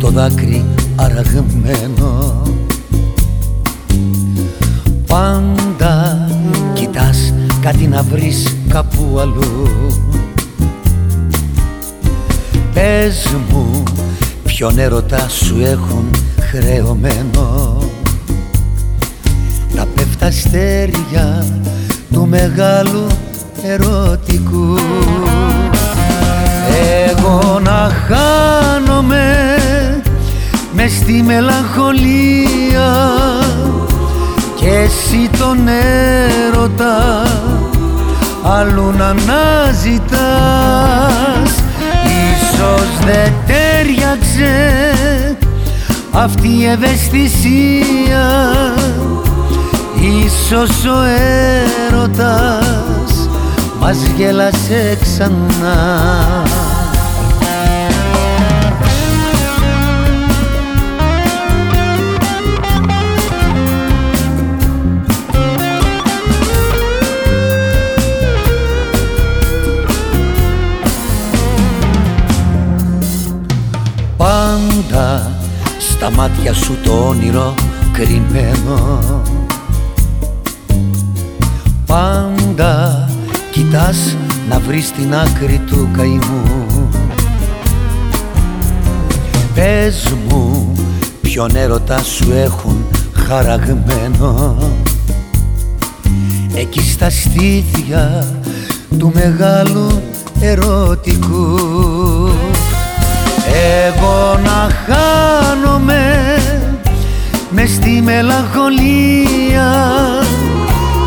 το δάκρυ αραγμένο Πάντα κοιτάς κάτι να βρεις κάπου αλλού. Πες μου ποιον έρωτα σου έχουν χρεωμένο. Τα πέφτα αστέρια του μεγάλου ερωτικού με στη μελαγχολία. Και εσύ τον έρωτα αλλού να αναζητάς. Ίσως δεν τέριαξε αυτή η ευαισθησία. Ίσως ο έρωτας μας γέλασε ξανά μάτια σου το όνειρο κρυμμένο. Πάντα κοιτάς να βρεις την άκρη του καημού. Πες μου ποιον έρωτα σου έχουν χαραγμένο. Εκεί στα στήθια του μεγάλου ερωτικού. Εγώ να χάνομαι με στη μελαγχολία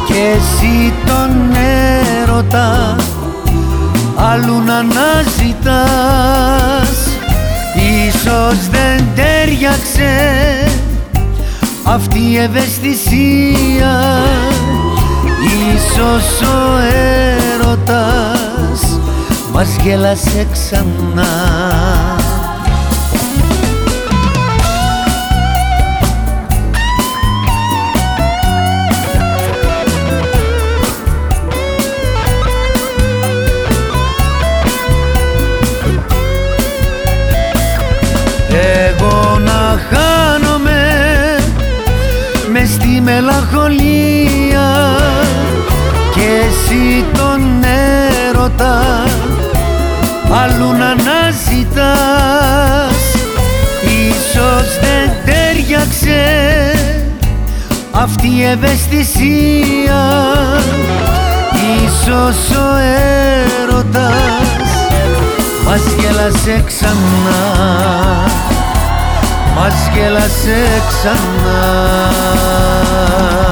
και εσύ τον έρωτα αλλού να αναζητάς. Ίσως δεν τέριαξε αυτή η ευαισθησία. Ίσως ο έρωτας μας γέλασε ξανά μελαγχολία και εσύ τον έρωτα αλλού να αναζητάς. Ίσως δεν τέριαξε αυτή η ευαισθησία. Ίσως ο έρωτας μας γέλασε ξανά. Μας γέλασε ξανά love.